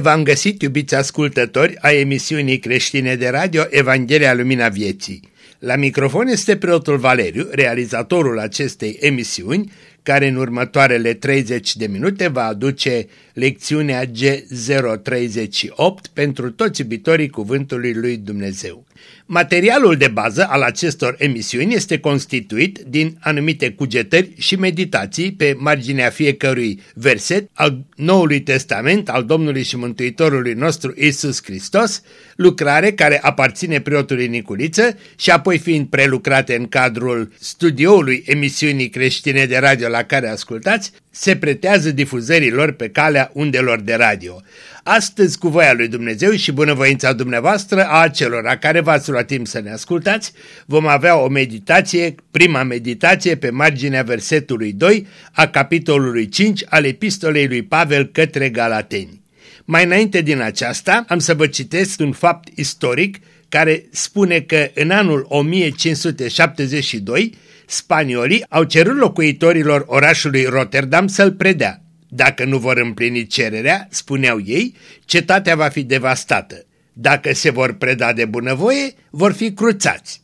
Bine v-am găsit, iubiți ascultători, a emisiunii creștine de radio Evanghelia Lumina Vieții. La microfon este preotul Valeriu, realizatorul acestei emisiuni, care în următoarele 30 de minute va aduce lecțiunea G038 pentru toți iubitorii Cuvântului Lui Dumnezeu. Materialul de bază al acestor emisiuni este constituit din anumite cugetări și meditații pe marginea fiecărui verset al Noului Testament al Domnului și Mântuitorului nostru Isus Hristos, lucrare care aparține preotului Niculiță și apoi fiind prelucrate în cadrul studioului emisiunii creștine de radio la care ascultați, se pretează difuzărilor pe calea undelor de radio. Astăzi, cu voia lui Dumnezeu și bunăvoința dumneavoastră a acelora care v-ați luat timp să ne ascultați, vom avea o meditație, prima meditație pe marginea versetului 2 a capitolului 5 al epistolei lui Pavel către Galateni. Mai înainte din aceasta, am să vă citesc un fapt istoric care spune că în anul 1572 spaniolii au cerut locuitorilor orașului Rotterdam să-l predea. Dacă nu vor împlini cererea, spuneau ei, cetatea va fi devastată. Dacă se vor preda de bunăvoie, vor fi cruțați.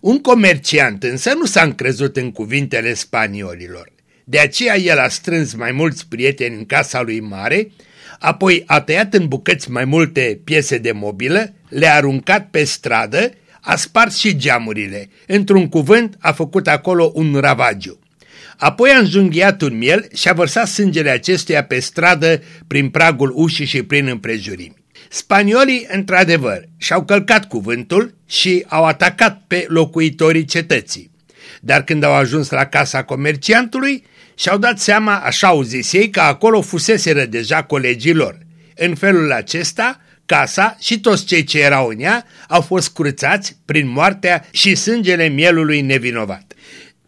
Un comerciant însă nu s-a încrezut în cuvintele spaniolilor. De aceea el a strâns mai mulți prieteni în casa lui mare, apoi a tăiat în bucăți mai multe piese de mobilă, le-a aruncat pe stradă, a spart și geamurile. Într-un cuvânt a făcut acolo un ravagiu. Apoi a înjunghiat un miel și a vărsat sângele acestuia pe stradă prin pragul ușii și prin împrejurimi. Spaniolii, într-adevăr, și-au călcat cuvântul și au atacat pe locuitorii cetății. Dar când au ajuns la casa comerciantului, și-au dat seama, așa au zis ei, că acolo fuseseră deja colegii lor. În felul acesta, casa și toți cei ce erau în ea au fost curățați prin moartea și sângele mielului nevinovat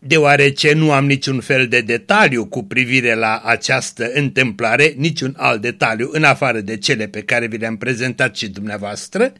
deoarece nu am niciun fel de detaliu cu privire la această întâmplare, niciun alt detaliu în afară de cele pe care vi le-am prezentat și dumneavoastră,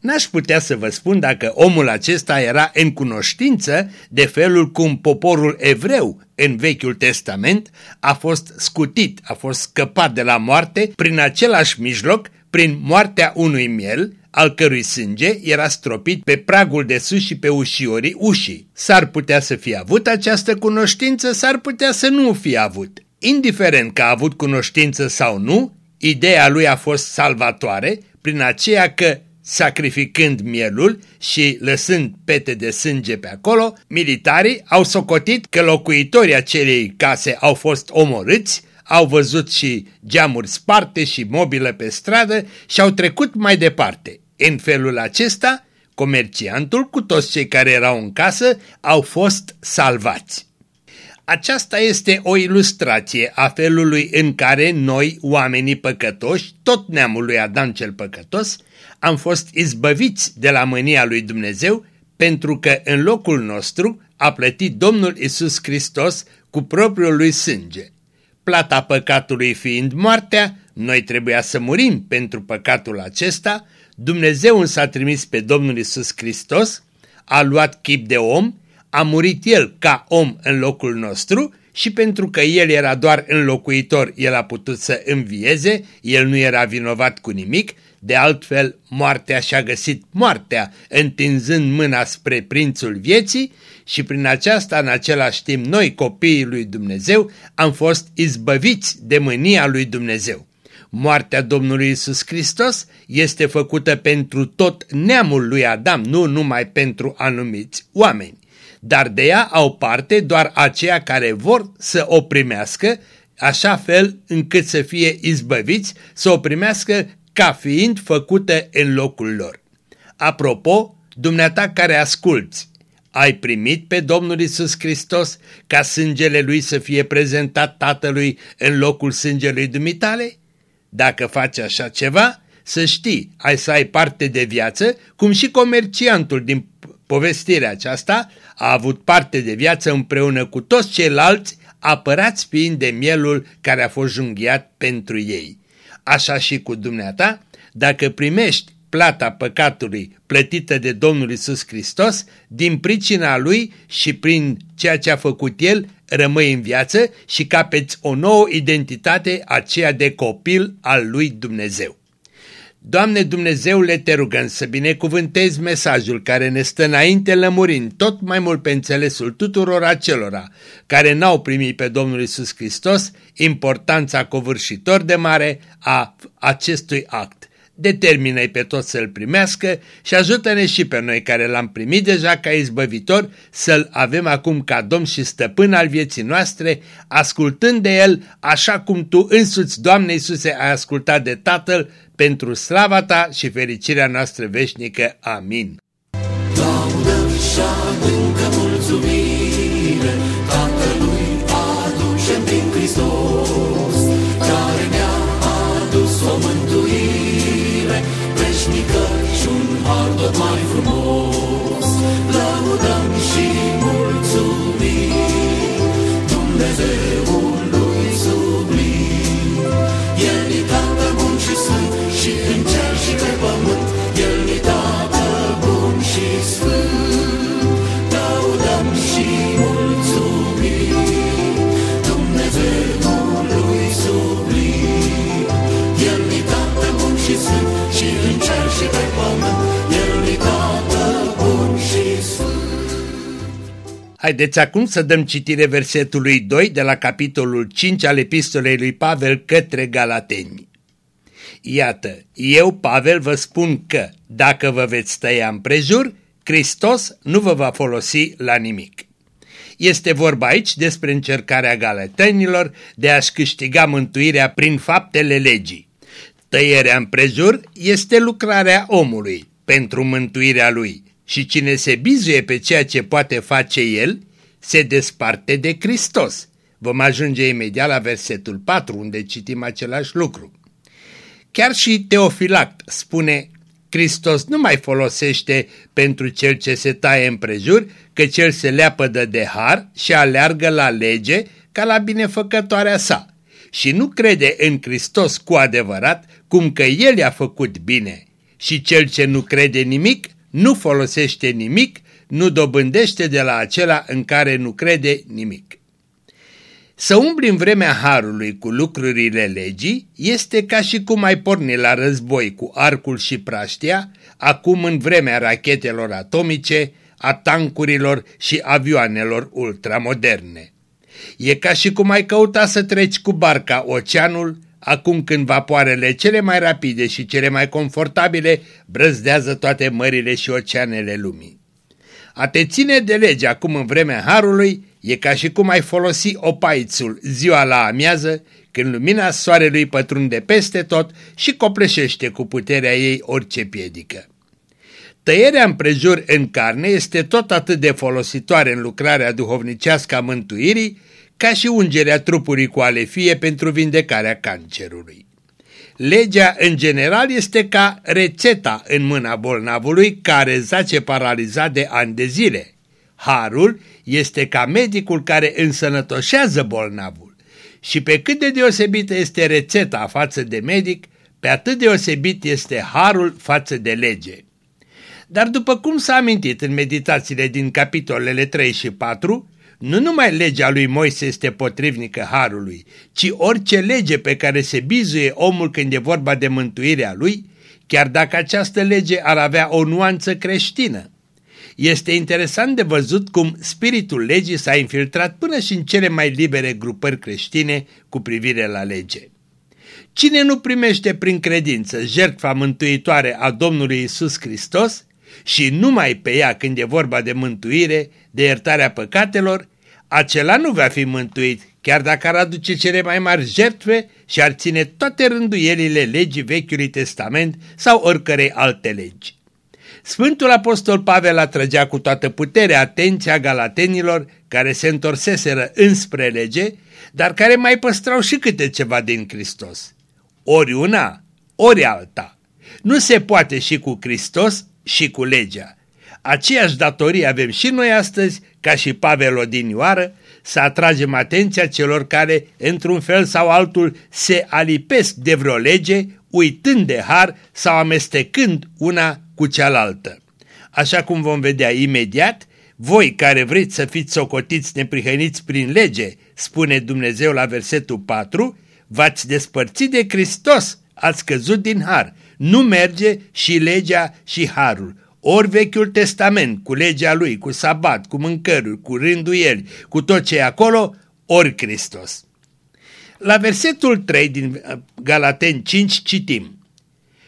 n-aș putea să vă spun dacă omul acesta era în cunoștință de felul cum poporul evreu în Vechiul Testament a fost scutit, a fost scăpat de la moarte prin același mijloc, prin moartea unui miel, al cărui sânge era stropit pe pragul de sus și pe ușiorii ușii. S-ar putea să fie avut această cunoștință, s-ar putea să nu fie avut. Indiferent că a avut cunoștință sau nu, ideea lui a fost salvatoare prin aceea că sacrificând mielul și lăsând pete de sânge pe acolo, militarii au socotit că locuitorii acelei case au fost omorâți au văzut și geamuri sparte și mobilă pe stradă și au trecut mai departe. În felul acesta, comerciantul cu toți cei care erau în casă au fost salvați. Aceasta este o ilustrație a felului în care noi, oamenii păcătoși, tot neamul lui Adam cel păcătos, am fost izbăviți de la mânia lui Dumnezeu pentru că în locul nostru a plătit Domnul Isus Hristos cu propriul lui sânge. Plata păcatului fiind moartea, noi trebuia să murim pentru păcatul acesta, Dumnezeu însă a trimis pe Domnul Isus Hristos, a luat chip de om, a murit El ca om în locul nostru și pentru că El era doar înlocuitor, El a putut să învieze, El nu era vinovat cu nimic, de altfel moartea și-a găsit moartea, întinzând mâna spre prințul vieții și prin aceasta în același timp noi copiii lui Dumnezeu am fost izbăviți de mânia lui Dumnezeu. Moartea Domnului Isus Hristos este făcută pentru tot neamul lui Adam, nu numai pentru anumiți oameni. Dar de ea au parte doar aceia care vor să o primească, așa fel încât să fie izbăviți, să o primească ca fiind făcută în locul lor. Apropo, dumneata care asculți, ai primit pe Domnul Isus Hristos ca sângele lui să fie prezentat Tatălui în locul sângelui dumitale? Dacă faci așa ceva, să știi, ai să ai parte de viață, cum și comerciantul din povestirea aceasta a avut parte de viață împreună cu toți ceilalți, apărați fiind de mielul care a fost junghiat pentru ei. Așa și cu dumneata, dacă primești plata păcatului plătită de Domnul Isus Hristos, din pricina Lui și prin ceea ce a făcut El rămâi în viață și capeți o nouă identitate, aceea de copil al lui Dumnezeu. Doamne Dumnezeule, te rugăm să binecuvântezi mesajul care ne stă înainte lămurind tot mai mult pe înțelesul tuturor acelora care n-au primit pe Domnul Isus Hristos importanța covârșitor de mare a acestui act determină-i pe toți să-L primească și ajută-ne și pe noi care L-am primit deja ca izbăvitor să-L avem acum ca Domn și Stăpân al vieții noastre, ascultând de El așa cum Tu însuți, Doamne Iisuse, ai ascultat de Tatăl pentru slava Ta și fericirea noastră veșnică. Amin. Laudă și adâncă mulțumire Tatălui aducem prin Hristos, Haideți acum să dăm citire versetului 2 de la capitolul 5 al epistolei lui Pavel către Galateni. Iată, eu, Pavel, vă spun că, dacă vă veți tăia împrejur, Hristos nu vă va folosi la nimic. Este vorba aici despre încercarea galatenilor de a-și câștiga mântuirea prin faptele legii. Tăierea împrejur este lucrarea omului pentru mântuirea lui și cine se bizuie pe ceea ce poate face el, se desparte de Hristos. Vom ajunge imediat la versetul 4, unde citim același lucru. Chiar și Teofilact spune, Hristos nu mai folosește pentru cel ce se taie împrejur, că cel se leapădă de har și aleargă la lege ca la binefăcătoarea sa și nu crede în Hristos cu adevărat, cum că El i-a făcut bine. Și cel ce nu crede nimic, nu folosește nimic, nu dobândește de la acela în care nu crede nimic. Să umbli în vremea Harului cu lucrurile legii este ca și cum ai porni la război cu arcul și praștia, acum în vremea rachetelor atomice, a tancurilor și avioanelor ultramoderne. E ca și cum ai căuta să treci cu barca oceanul, acum când vapoarele cele mai rapide și cele mai confortabile brăzdează toate mările și oceanele lumii. A te ține de lege acum în vremea Harului e ca și cum ai folosi opaițul ziua la amiază, când lumina soarelui pătrunde peste tot și copleșește cu puterea ei orice piedică. Tăierea împrejur în carne este tot atât de folositoare în lucrarea duhovnicească a mântuirii, ca și ungerea trupului cu alefie pentru vindecarea cancerului. Legea, în general, este ca rețeta în mâna bolnavului care zace paralizat de ani de zile. Harul este ca medicul care însănătoșează bolnavul. Și pe cât de deosebită este rețeta față de medic, pe atât deosebit este harul față de lege. Dar după cum s-a amintit în meditațiile din capitolele 3 și 4, nu numai legea lui Moise este potrivnică harului, ci orice lege pe care se bizuie omul când e vorba de mântuirea lui, chiar dacă această lege ar avea o nuanță creștină. Este interesant de văzut cum spiritul legii s-a infiltrat până și în cele mai libere grupări creștine cu privire la lege. Cine nu primește prin credință jertfa mântuitoare a Domnului Isus Hristos, și numai pe ea când e vorba de mântuire, de iertarea păcatelor, acela nu va fi mântuit, chiar dacă ar aduce cele mai mari jertfe și ar ține toate rânduielile legii Vechiului Testament sau oricărei alte legi. Sfântul Apostol Pavel atrăgea cu toată puterea atenția galatenilor care se întorseseră înspre lege, dar care mai păstrau și câte ceva din Hristos. Ori una, ori alta. Nu se poate și cu Hristos și cu legea. Aceeași datorie avem și noi astăzi, ca și Pavel Odinioară, să atragem atenția celor care, într-un fel sau altul, se alipesc de vreo lege, uitând de har sau amestecând una cu cealaltă. Așa cum vom vedea imediat, voi care vreți să fiți socotiți neprihăniți prin lege, spune Dumnezeu la versetul 4, v-ați despărțit de Hristos, ați căzut din har. Nu merge și legea și harul. Ori Vechiul Testament, cu legea lui, cu sabat, cu mâncăruri, cu rânduieli, cu tot ce e acolo, ori Hristos. La versetul 3 din uh, Galaten 5 citim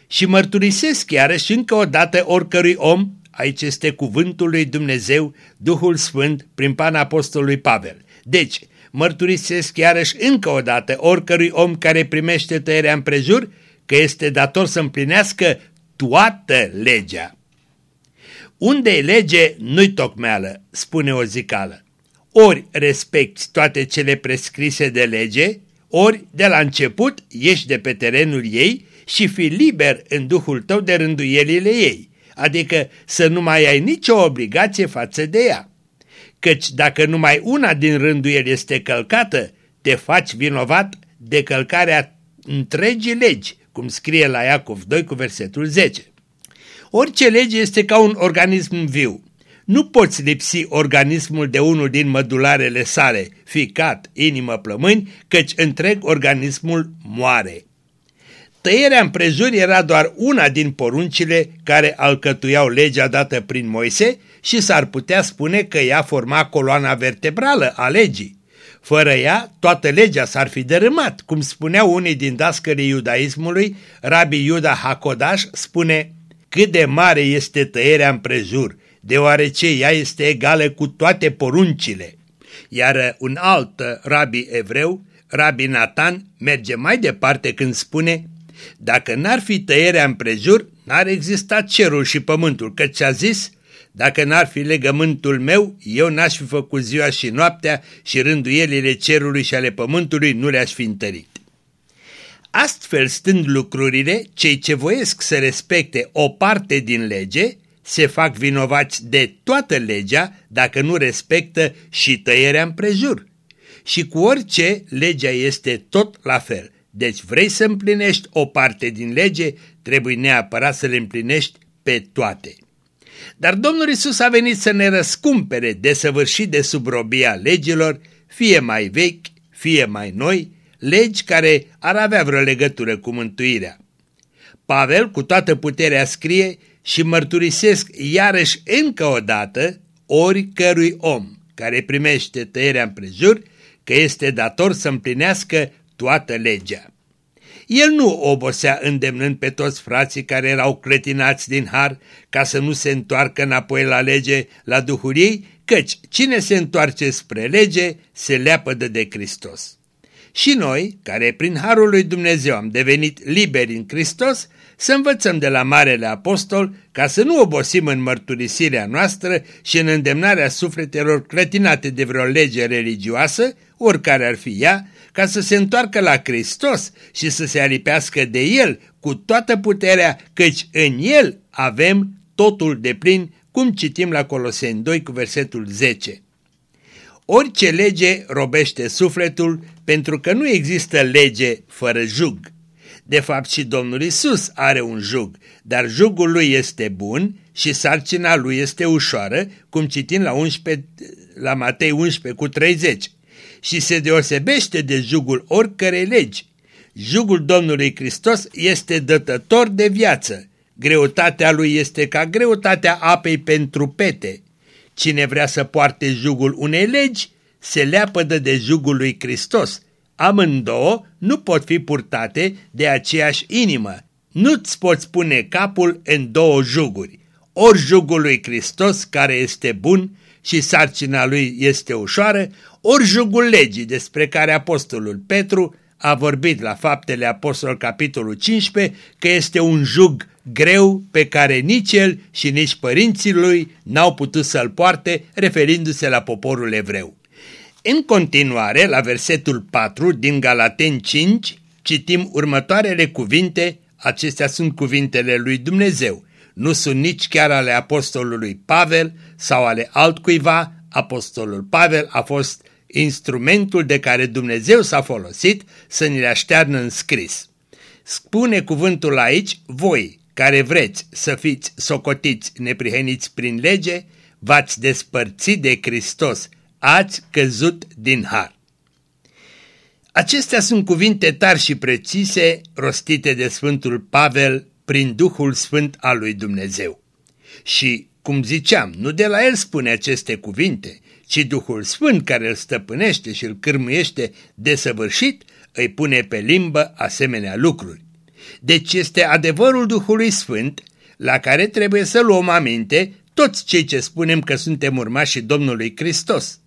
Și mărturisesc iarăși încă o dată oricărui om, aici este cuvântul lui Dumnezeu, Duhul Sfânt, prin pana apostolului Pavel. Deci, mărturisesc iarăși încă o dată oricărui om care primește tăierea împrejur, că este dator să împlinească toată legea. Unde e lege, nu-i tocmeală, spune o zicală. Ori respecti toate cele prescrise de lege, ori de la început ieși de pe terenul ei și fi liber în duhul tău de rânduielile ei, adică să nu mai ai nicio obligație față de ea. Căci dacă numai una din rânduieli este călcată, te faci vinovat de călcarea întregii legi, cum scrie la Iacov 2 cu versetul 10. Orice lege este ca un organism viu. Nu poți lipsi organismul de unul din mădularele sale, ficat, inimă, plămâni, căci întreg organismul moare. Tăierea împrejur era doar una din poruncile care alcătuiau legea dată prin Moise și s-ar putea spune că ea forma coloana vertebrală a legii. Fără ea, toată legea s-ar fi dărâmat, cum spuneau unii din dascării iudaismului, Rabbi Iuda Hakodash spune, cât de mare este tăierea împrejur, deoarece ea este egală cu toate poruncile. Iar un alt rabi evreu, Rabi Nathan, merge mai departe când spune, dacă n-ar fi tăierea împrejur, n-ar exista cerul și pământul, căci a zis, dacă n-ar fi legământul meu, eu n-aș fi făcut ziua și noaptea și rânduielile cerului și ale pământului nu le-aș fi întărit. Astfel stând lucrurile, cei ce voiesc să respecte o parte din lege, se fac vinovați de toată legea dacă nu respectă și tăierea împrejur. Și cu orice, legea este tot la fel. Deci vrei să împlinești o parte din lege, trebuie neapărat să le împlinești pe toate. Dar Domnul Isus a venit să ne răscumpere de săvârșit de subrobia legilor, fie mai vechi, fie mai noi, legi care ar avea vreo legătură cu mântuirea. Pavel cu toată puterea scrie și mărturisesc iarăși încă o dată oricărui om care primește tăierea împrejur că este dator să împlinească toată legea. El nu obosea îndemnând pe toți frații care erau cletinați din har ca să nu se întoarcă înapoi la lege, la Duhul ei, căci cine se întoarce spre lege se leapădă de Hristos. Și noi, care prin Harul lui Dumnezeu am devenit liberi în Hristos, să învățăm de la Marele Apostol ca să nu obosim în mărturisirea noastră și în îndemnarea sufletelor clătinate de vreo lege religioasă, oricare ar fi ea, ca să se întoarcă la Hristos și să se alipească de El cu toată puterea, căci în El avem totul de plin, cum citim la Coloseni 2 cu versetul 10. Orice lege robește sufletul pentru că nu există lege fără jug. De fapt și Domnul Isus are un jug, dar jugul lui este bun și sarcina lui este ușoară, cum citim la, 11, la Matei 11 cu 30. Și se deosebește de jugul oricărei legi. Jugul Domnului Hristos este dătător de viață. Greutatea lui este ca greutatea apei pentru pete. Cine vrea să poarte jugul unei legi, se leapădă de jugul lui Hristos. Amândouă nu pot fi purtate de aceeași inimă. Nu-ți poți pune capul în două juguri. Ori jugul lui Hristos, care este bun și sarcina lui este ușoară, ori jugul legii despre care apostolul Petru a vorbit la faptele apostol capitolul 15 că este un jug greu pe care nici el și nici părinții lui n-au putut să-l poarte referindu-se la poporul evreu. În continuare, la versetul 4 din Galaten 5, citim următoarele cuvinte, acestea sunt cuvintele lui Dumnezeu, nu sunt nici chiar ale apostolului Pavel sau ale altcuiva, apostolul Pavel a fost instrumentul de care Dumnezeu s-a folosit să ne le aștearnă în scris. Spune cuvântul aici, voi care vreți să fiți socotiți nepriheniți prin lege, v-ați despărțit de Hristos, ați căzut din har. Acestea sunt cuvinte tari și precise rostite de Sfântul Pavel prin Duhul Sfânt al lui Dumnezeu. Și, cum ziceam, nu de la el spune aceste cuvinte, ci Duhul Sfânt care îl stăpânește și îl cârmuiește desăvârșit, îi pune pe limbă asemenea lucruri. Deci este adevărul Duhului Sfânt la care trebuie să luăm aminte toți cei ce spunem că suntem urmașii Domnului Hristos.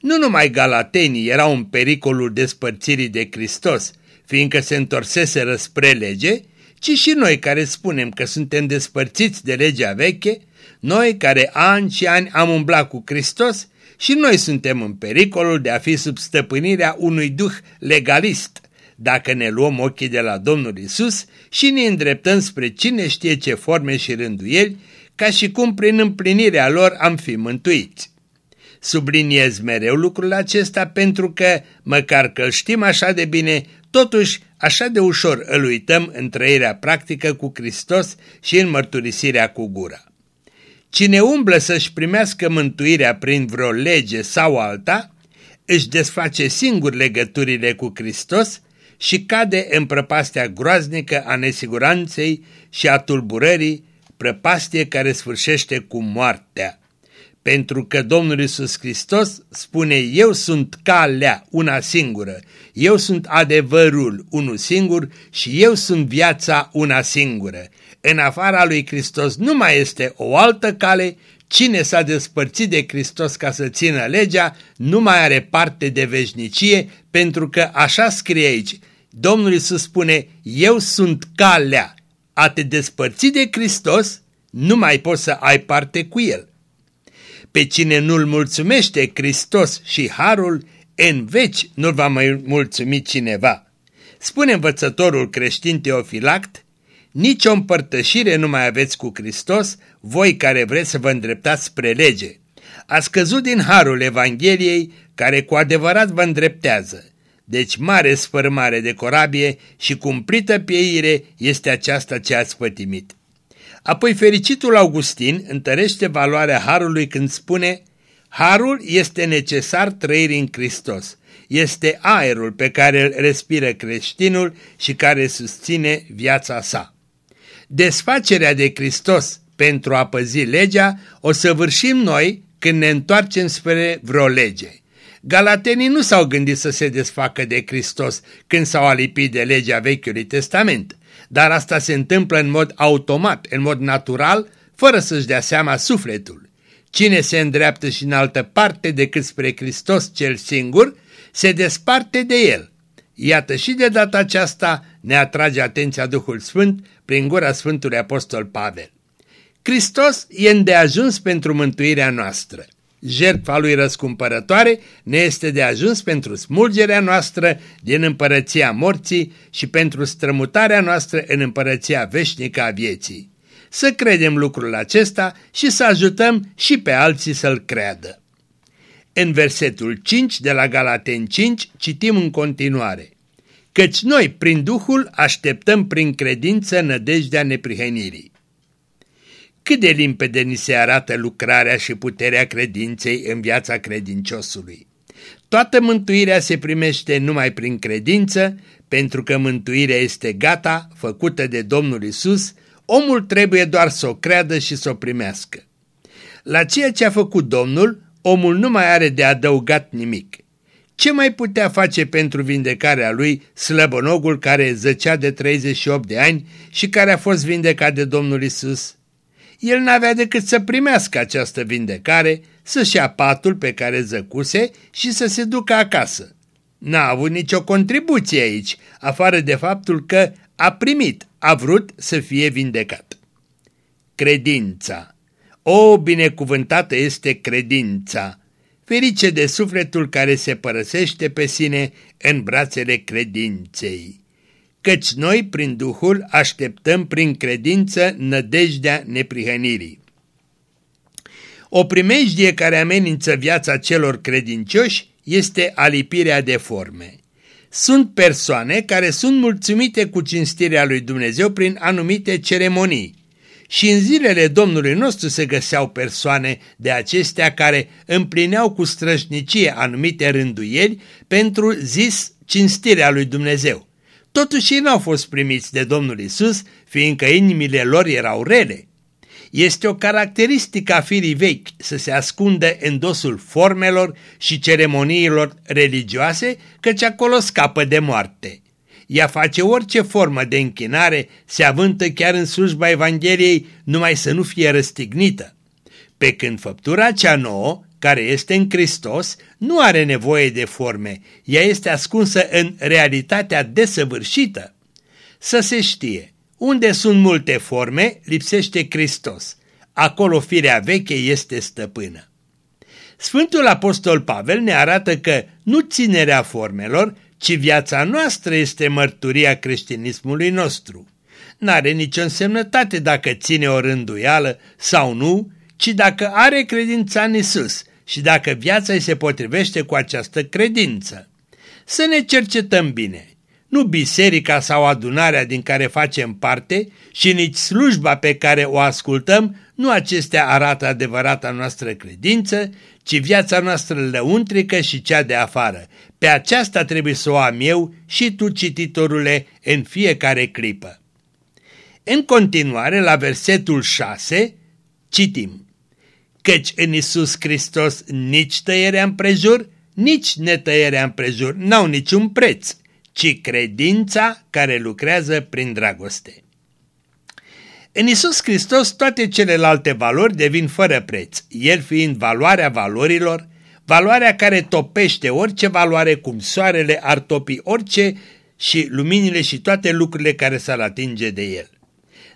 Nu numai galatenii erau în pericolul despărțirii de Hristos, fiindcă se întorseseră spre lege, ci și noi care spunem că suntem despărțiți de legea veche, noi care ani și ani am umblat cu Hristos și noi suntem în pericolul de a fi sub stăpânirea unui duh legalist, dacă ne luăm ochii de la Domnul Isus și ne îndreptăm spre cine știe ce forme și rânduieli, ca și cum prin împlinirea lor am fi mântuiți. Subliniez mereu lucrul acesta pentru că, măcar că îl știm așa de bine, totuși așa de ușor îl uităm în trăirea practică cu Hristos și în mărturisirea cu gura. Cine umblă să-și primească mântuirea prin vreo lege sau alta, își desface singur legăturile cu Hristos și cade în prăpastea groaznică a nesiguranței și a tulburării, prăpastie care sfârșește cu moartea. Pentru că Domnul Isus Hristos spune, eu sunt calea, una singură, eu sunt adevărul, unul singur și eu sunt viața, una singură. În afara lui Hristos nu mai este o altă cale, cine s-a despărțit de Hristos ca să țină legea, nu mai are parte de veșnicie, pentru că așa scrie aici, Domnul Isus spune, eu sunt calea, a te despărți de Hristos, nu mai poți să ai parte cu El. Pe cine nu-L mulțumește Hristos și Harul, în veci nu va mai mulțumi cineva. Spune învățătorul creștin Teofilact, nici o împărtășire nu mai aveți cu Hristos, voi care vreți să vă îndreptați spre lege. Ați căzut din harul Evangheliei, care cu adevărat vă îndreptează. Deci mare sfărmare de corabie și cumplită pieire este aceasta ce ați pătimit. Apoi fericitul Augustin întărește valoarea Harului când spune Harul este necesar trăirii în Hristos. Este aerul pe care îl respiră creștinul și care susține viața sa. Desfacerea de Hristos pentru a păzi legea o săvârșim noi când ne întoarcem spre vreo lege. Galatenii nu s-au gândit să se desfacă de Hristos când s-au alipit de legea Vechiului Testament, dar asta se întâmplă în mod automat, în mod natural, fără să-și dea seama sufletul. Cine se îndreaptă și în altă parte decât spre Hristos cel singur, se desparte de el. Iată și de data aceasta ne atrage atenția Duhul Sfânt prin gura Sfântului Apostol Pavel. Hristos e îndeajuns pentru mântuirea noastră jertfa lui răscumpărătoare ne este de ajuns pentru smulgerea noastră din împărăția morții și pentru strămutarea noastră în împărăția veșnică a vieții. Să credem lucrul acesta și să ajutăm și pe alții să-l creadă. În versetul 5 de la Galaten 5 citim în continuare. Căci noi, prin Duhul, așteptăm prin credință nădejdea neprihănirii. Cât de limpede ni se arată lucrarea și puterea credinței în viața credinciosului. Toată mântuirea se primește numai prin credință, pentru că mântuirea este gata, făcută de Domnul Isus, omul trebuie doar să o creadă și să o primească. La ceea ce a făcut Domnul, omul nu mai are de adăugat nimic. Ce mai putea face pentru vindecarea lui slăbonogul care zăcea de 38 de ani și care a fost vindecat de Domnul Isus? el n-avea decât să primească această vindecare, să-și ia patul pe care zăcuse și să se ducă acasă. N-a avut nicio contribuție aici, afară de faptul că a primit, a vrut să fie vindecat. Credința O, binecuvântată este credința! Ferice de sufletul care se părăsește pe sine în brațele credinței căci noi, prin Duhul, așteptăm prin credință nădejdea neprihănirii. O primejdie care amenință viața celor credincioși este alipirea de forme. Sunt persoane care sunt mulțumite cu cinstirea lui Dumnezeu prin anumite ceremonii Și în zilele Domnului nostru se găseau persoane de acestea care împlineau cu strășnicie anumite rânduieli pentru zis cinstirea lui Dumnezeu. Totuși ei n-au fost primiți de Domnul Isus, fiindcă inimile lor erau rele. Este o caracteristică a firii vechi să se ascundă în dosul formelor și ceremoniilor religioase, căci acolo scapă de moarte. Ea face orice formă de închinare, se avântă chiar în slujba Evangheliei, numai să nu fie răstignită. Pe când făptura cea nouă, care este în Hristos, nu are nevoie de forme, ea este ascunsă în realitatea desăvârșită. Să se știe, unde sunt multe forme, lipsește Hristos. Acolo firea veche este stăpână. Sfântul Apostol Pavel ne arată că nu ținerea formelor, ci viața noastră este mărturia creștinismului nostru. N-are nicio însemnătate dacă ține o rânduială sau nu, ci dacă are credința în Isus și dacă viața îi se potrivește cu această credință. Să ne cercetăm bine. Nu biserica sau adunarea din care facem parte și nici slujba pe care o ascultăm, nu acestea arată adevărata noastră credință, ci viața noastră lăuntrică și cea de afară. Pe aceasta trebuie să o am eu și tu, cititorule, în fiecare clipă. În continuare, la versetul 6, citim Căci în Isus Hristos nici tăierea împrejur, nici netăierea împrejur n-au niciun preț, ci credința care lucrează prin dragoste. În Isus Hristos toate celelalte valori devin fără preț, El fiind valoarea valorilor, valoarea care topește orice valoare cum soarele ar topi orice și luminile și toate lucrurile care s-ar atinge de El.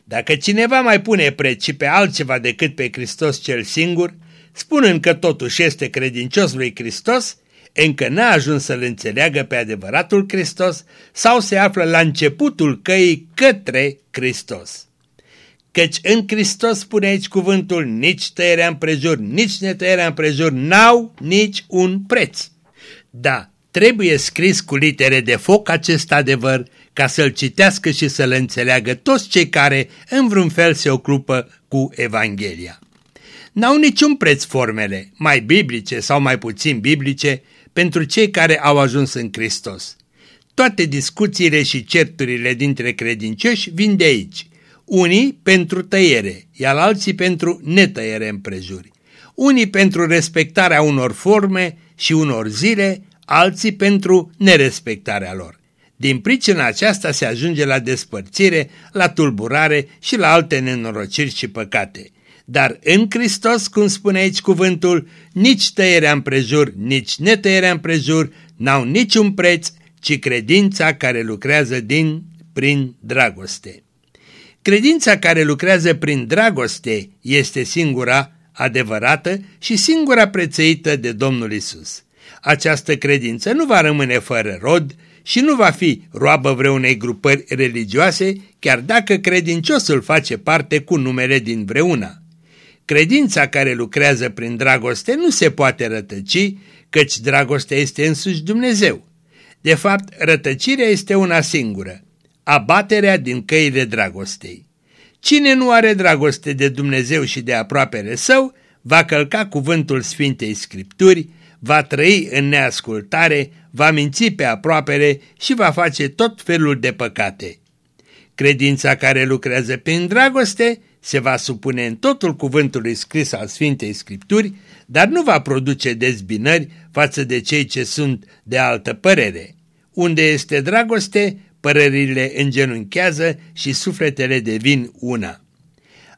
Dacă cineva mai pune preț și pe altceva decât pe Hristos cel singur, spunând că totuși este credincios lui Hristos, încă n-a ajuns să-L înțeleagă pe adevăratul Hristos sau se află la începutul căii către Hristos. Căci în Hristos spune aici cuvântul, nici tăierea împrejur, nici netăierea împrejur n-au nici un preț. Da, trebuie scris cu litere de foc acest adevăr ca să-l citească și să-l înțeleagă toți cei care în vreun fel se ocupă cu Evanghelia. N-au niciun preț formele, mai biblice sau mai puțin biblice, pentru cei care au ajuns în Hristos. Toate discuțiile și certurile dintre credincioși vin de aici, unii pentru tăiere, iar alții pentru netăiere împrejuri. Unii pentru respectarea unor forme și unor zile, alții pentru nerespectarea lor. Din pricina aceasta se ajunge la despărțire, la tulburare și la alte nenorociri și păcate. Dar în Hristos, cum spune aici cuvântul, nici tăierea împrejur, nici netăierea împrejur n-au niciun preț, ci credința care lucrează din prin dragoste. Credința care lucrează prin dragoste este singura adevărată și singura prețăită de Domnul Isus. Această credință nu va rămâne fără rod și nu va fi roabă vreunei grupări religioase, chiar dacă credinciosul face parte cu numele din vreuna. Credința care lucrează prin dragoste nu se poate rătăci, căci dragostea este însuși Dumnezeu. De fapt, rătăcirea este una singură, abaterea din căile dragostei. Cine nu are dragoste de Dumnezeu și de aproapele său, va călca cuvântul Sfintei Scripturi, va trăi în neascultare, va minți pe aproapele și va face tot felul de păcate. Credința care lucrează prin dragoste se va supune în totul cuvântului scris al Sfintei Scripturi, dar nu va produce dezbinări față de cei ce sunt de altă părere. Unde este dragoste, părerile îngenunchează și sufletele devin una.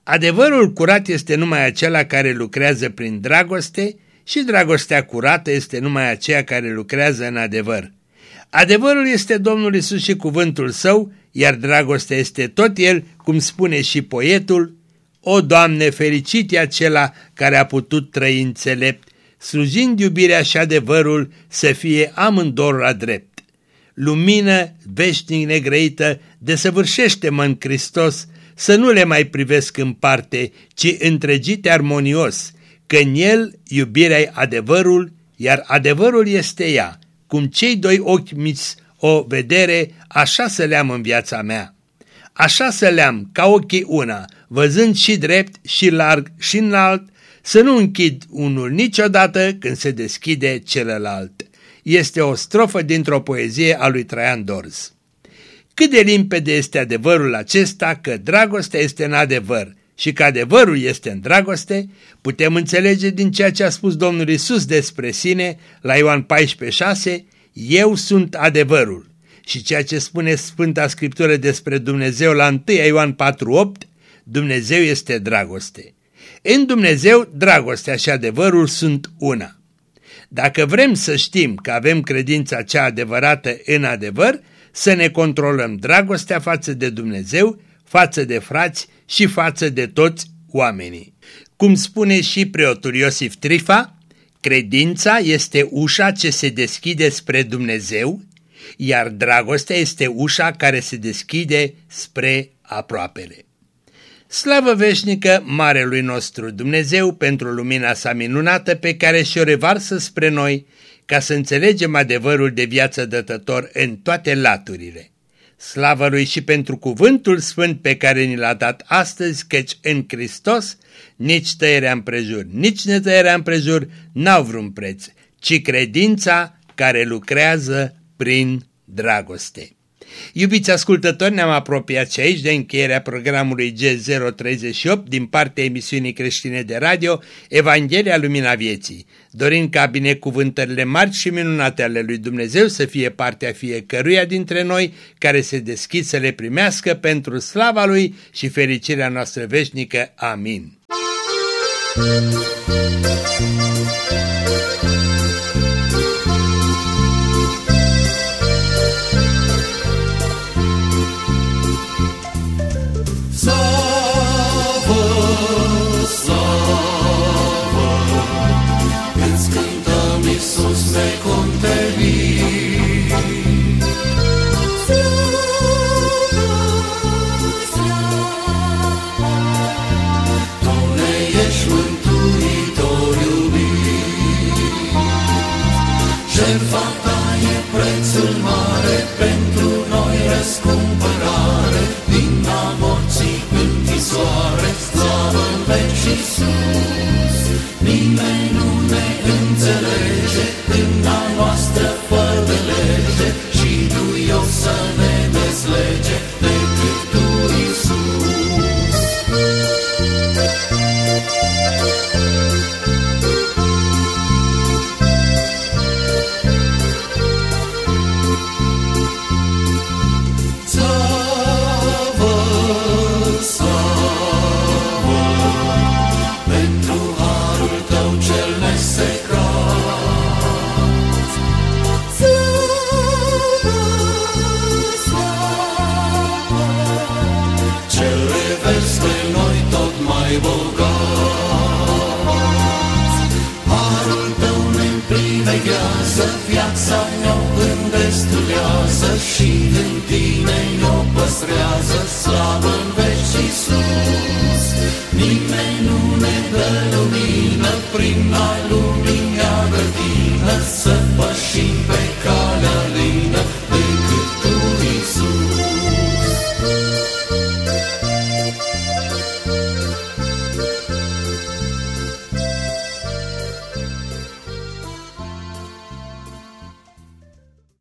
Adevărul curat este numai acela care lucrează prin dragoste și dragostea curată este numai aceea care lucrează în adevăr. Adevărul este Domnul Isus și cuvântul său, iar dragostea este tot el, cum spune și poetul, O, Doamne, fericit e acela care a putut trăi înțelept, slujind iubirea și adevărul să fie amândor la drept. Lumină veșnic negrăită, desăvârșește-mă în Hristos, să nu le mai privesc în parte, ci întregite armonios, că în el iubirea adevărul, iar adevărul este ea, cum cei doi ochi miți o vedere, așa să le-am în viața mea. Așa să le-am, ca ochii una, văzând și drept, și larg, și înalt, să nu închid unul niciodată când se deschide celălalt. Este o strofă dintr-o poezie a lui Traian Dorz. Cât de limpede este adevărul acesta că dragostea este în adevăr și că adevărul este în dragoste, putem înțelege din ceea ce a spus Domnul Isus despre sine la Ioan 14,6, Eu sunt adevărul. Și ceea ce spune Sfânta Scriptură despre Dumnezeu la 1 Ioan 4,8, Dumnezeu este dragoste. În Dumnezeu, dragostea și adevărul sunt una. Dacă vrem să știm că avem credința cea adevărată în adevăr, să ne controlăm dragostea față de Dumnezeu, față de frați și față de toți oamenii. Cum spune și preotul Iosif Trifa, credința este ușa ce se deschide spre Dumnezeu, iar dragostea este ușa care se deschide spre aproapele. Slavă veșnică Marelui nostru Dumnezeu pentru lumina sa minunată pe care și-o revarsă spre noi, ca să înțelegem adevărul de viață dătător în toate laturile. Slavă lui și pentru cuvântul sfânt pe care ni l-a dat astăzi, căci în Hristos nici tăierea împrejur, nici netăierea împrejur n-au vreun preț, ci credința care lucrează prin dragoste. Iubiți ascultători, ne-am apropiat și aici de încheierea programului G038 din partea emisiunii creștine de radio Evanghelia Lumina Vieții, dorind ca binecuvântările mari și minunate ale lui Dumnezeu să fie partea fiecăruia dintre noi care se deschid să le primească pentru slava Lui și fericirea noastră veșnică. Amin. veghează,